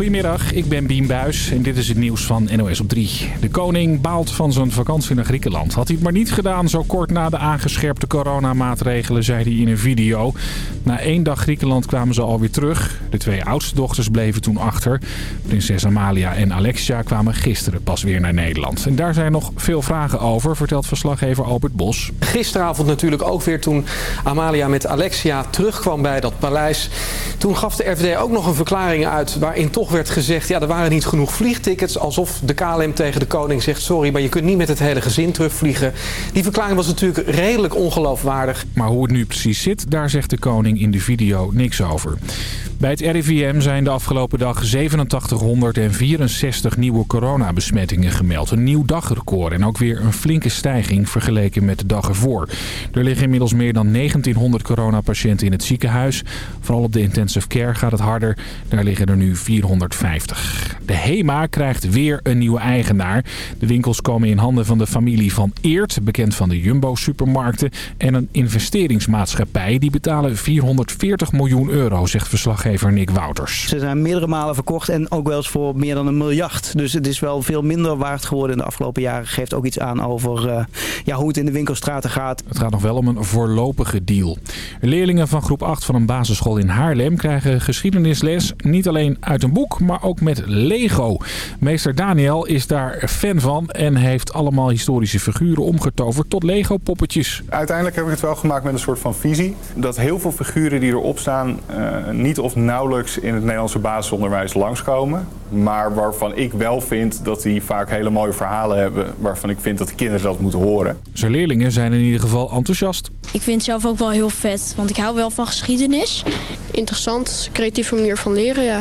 Goedemiddag, ik ben Bien Buis en dit is het nieuws van NOS op 3. De koning baalt van zijn vakantie naar Griekenland. Had hij het maar niet gedaan zo kort na de aangescherpte coronamaatregelen, zei hij in een video. Na één dag Griekenland kwamen ze alweer terug. De twee oudste dochters bleven toen achter. Prinses Amalia en Alexia kwamen gisteren pas weer naar Nederland. En daar zijn nog veel vragen over, vertelt verslaggever Albert Bos. Gisteravond natuurlijk ook weer toen Amalia met Alexia terugkwam bij dat paleis. Toen gaf de RVD ook nog een verklaring uit waarin toch werd gezegd... ja, er waren niet genoeg vliegtickets. Alsof de KLM tegen de koning zegt... sorry, maar je kunt niet met het hele gezin terugvliegen. Die verklaring was natuurlijk redelijk ongeloofwaardig. Maar hoe het nu precies zit, daar zegt de koning in de video niks over. Bij het RIVM zijn de afgelopen dag 8764 nieuwe coronabesmettingen gemeld. Een nieuw dagrecord en ook weer een flinke stijging vergeleken met de dag ervoor. Er liggen inmiddels meer dan 1900 coronapatiënten in het ziekenhuis. Vooral op de intensive care gaat het harder. Daar liggen er nu 450. De HEMA krijgt weer een nieuwe eigenaar. De winkels komen in handen van de familie van Eert, bekend van de Jumbo-supermarkten. En een investeringsmaatschappij. Die betalen 440 miljoen euro, zegt verslaggever Nick Wouters. Ze zijn meerdere malen verkocht en ook wel eens voor meer dan een miljard. Dus het is wel veel minder waard geworden in de afgelopen jaren. Geeft ook iets aan over uh, ja, hoe het in de winkelstraten gaat. Het gaat nog wel om een voorlopige deal. Leerlingen van groep 8 van een basisschool in Haarlem krijgen geschiedenisles. Niet alleen uit een boek, maar ook met Lego. Meester Daniel is daar fan van en heeft allemaal historische figuren omgetoverd tot Lego poppetjes. Uiteindelijk heb ik het wel gemaakt met een soort van visie. Dat heel veel figuren die erop staan uh, niet of nauwelijks in het Nederlandse basisonderwijs langskomen. Maar waarvan ik wel vind dat die vaak hele mooie verhalen hebben. Waarvan ik vind dat de kinderen dat moeten horen. Zijn leerlingen zijn in ieder geval enthousiast. Ik vind het zelf ook wel heel vet, want ik hou wel van geschiedenis. Interessant, creatieve manier van leren, ja.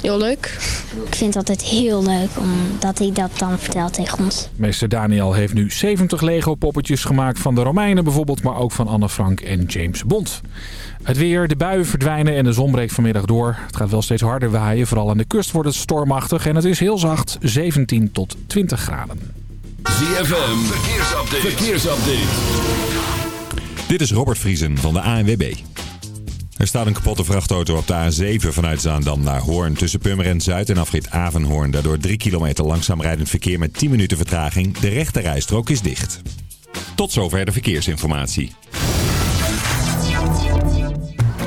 Heel leuk. Ik vind het altijd heel leuk omdat hij dat dan vertelt tegen ons. Meester Daniel heeft nu 70 Lego poppetjes gemaakt van de Romeinen bijvoorbeeld, maar ook van Anne Frank en James Bond. Het weer, de buien verdwijnen en de zon breekt vanmiddag door. Het gaat wel steeds harder waaien, vooral aan de kust wordt het stormachtig en het is heel zacht, 17 tot 20 graden. ZFM, verkeersupdate. verkeersupdate. Dit is Robert Vriesen van de ANWB. Er staat een kapotte vrachtauto op de A7 vanuit Zaandam naar Hoorn. Tussen Purmerend Zuid en afrit Avenhoorn. Daardoor 3 kilometer langzaam rijdend verkeer met 10 minuten vertraging. De rechte rijstrook is dicht. Tot zover de verkeersinformatie.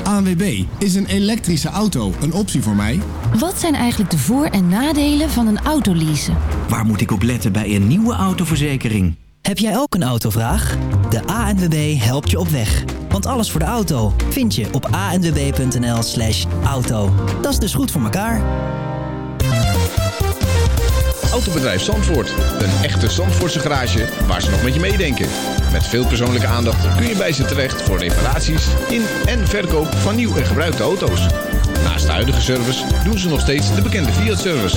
ANWB, is een elektrische auto een optie voor mij? Wat zijn eigenlijk de voor- en nadelen van een autoleasen? Waar moet ik op letten bij een nieuwe autoverzekering? Heb jij ook een autovraag? De ANWB helpt je op weg. Want alles voor de auto vind je op anwb.nl slash auto. Dat is dus goed voor elkaar. Autobedrijf Zandvoort. Een echte Zandvoortse garage waar ze nog met je meedenken. Met veel persoonlijke aandacht kun je bij ze terecht voor reparaties in en verkoop van nieuw en gebruikte auto's. Naast de huidige service doen ze nog steeds de bekende Fiat-service.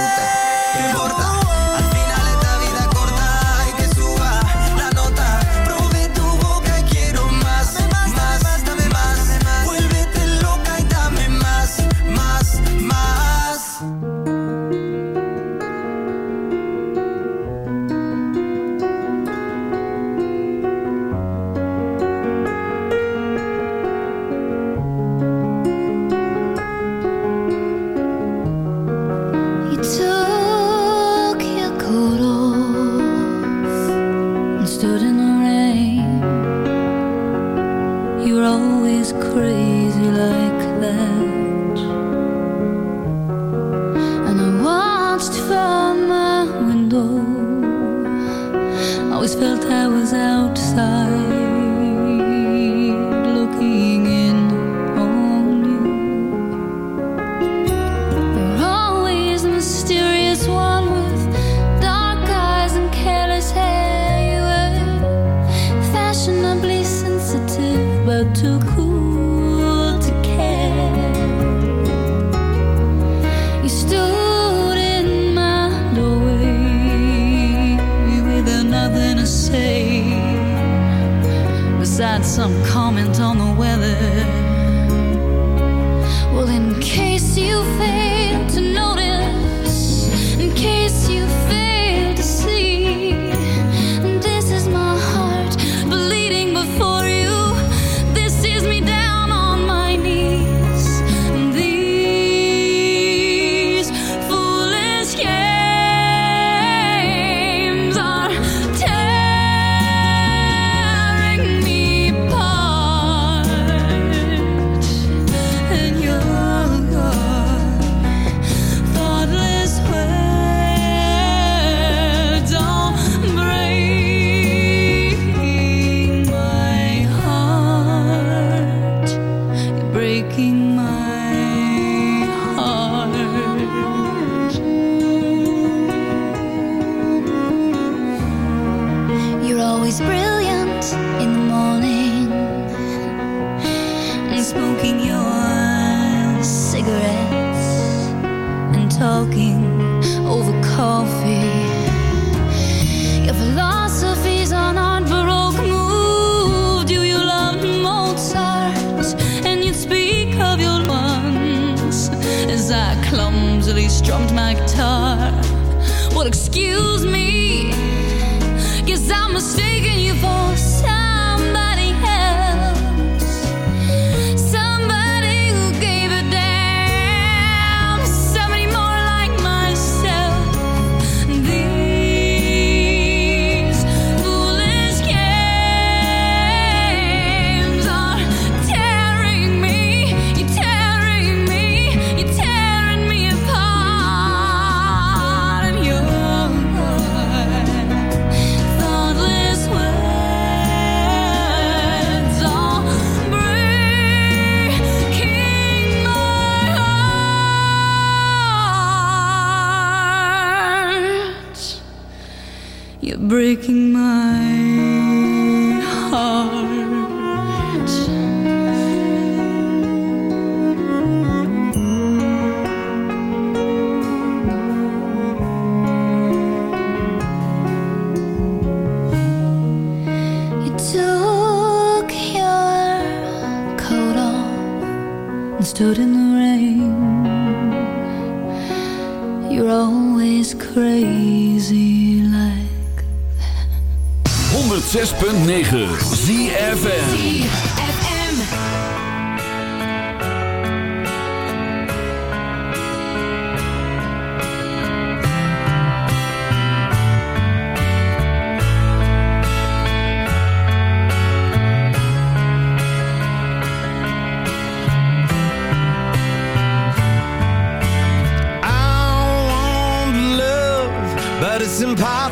and stood in the rain. You were always crazy like that. Strummed my guitar. Well, excuse me,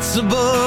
possible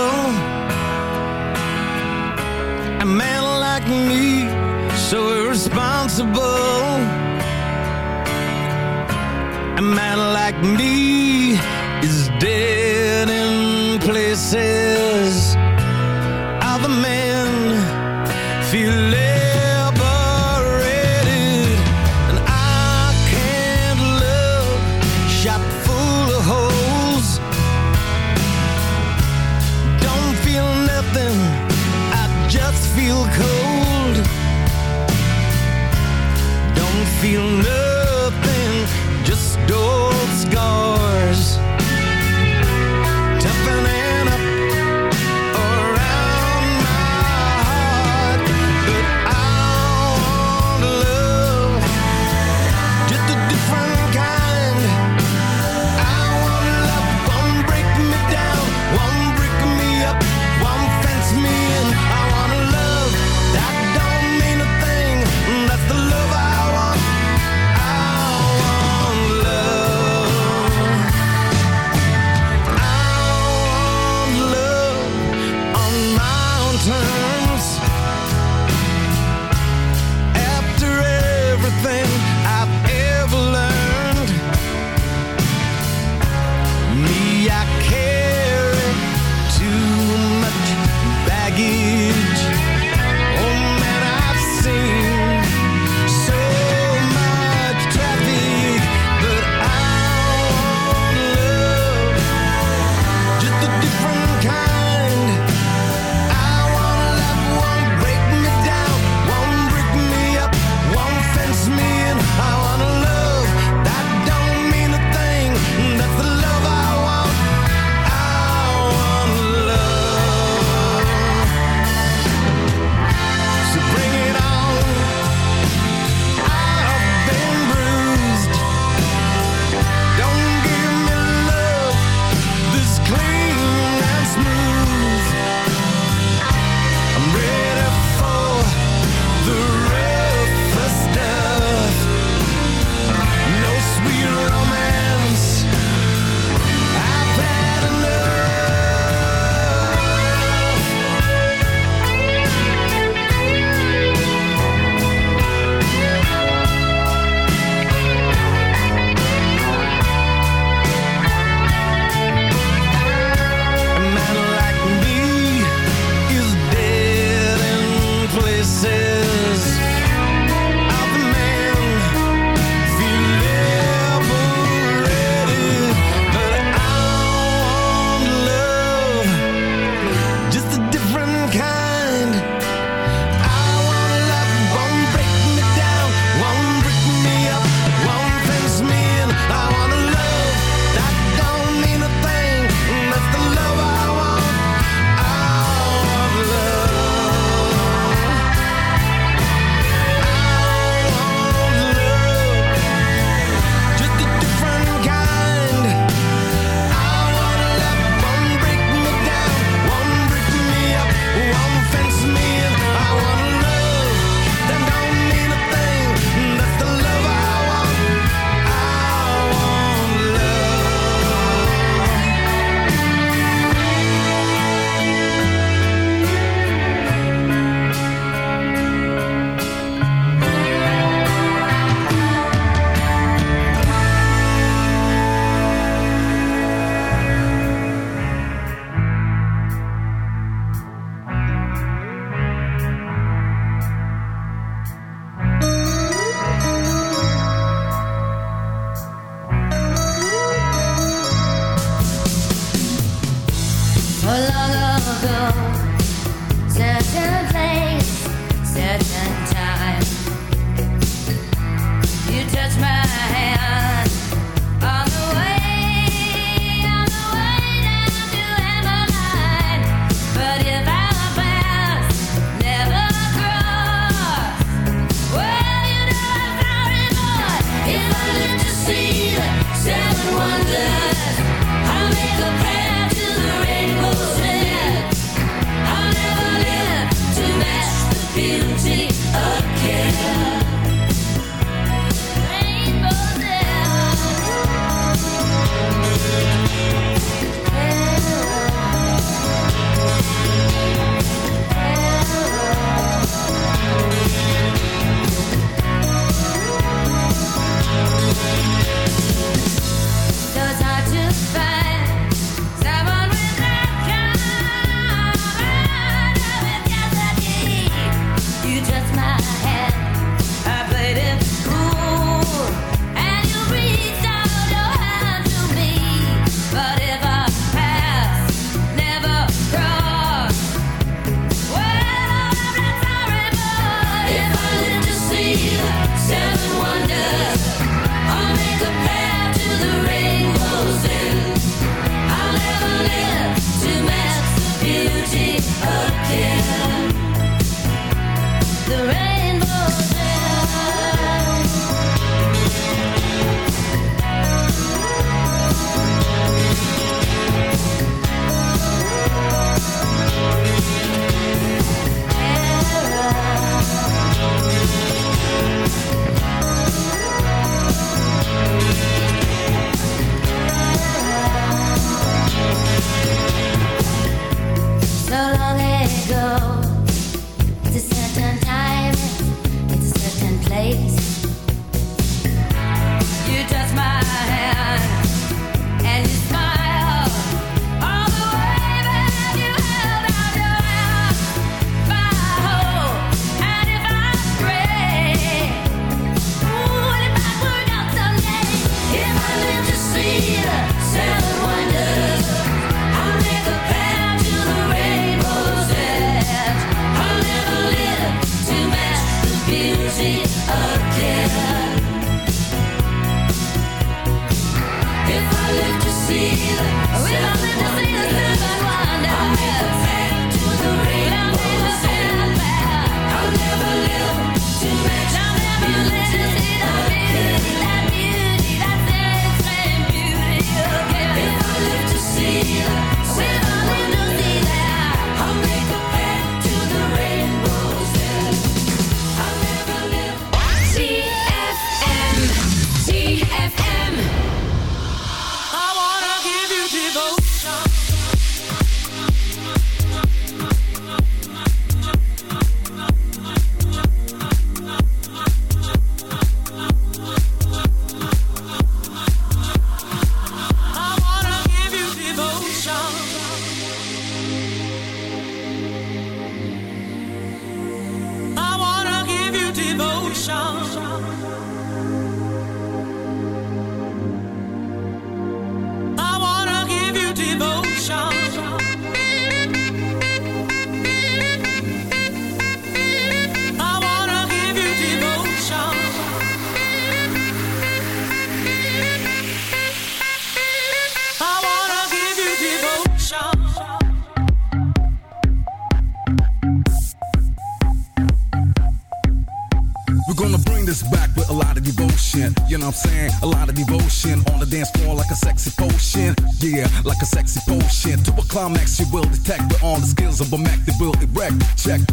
check.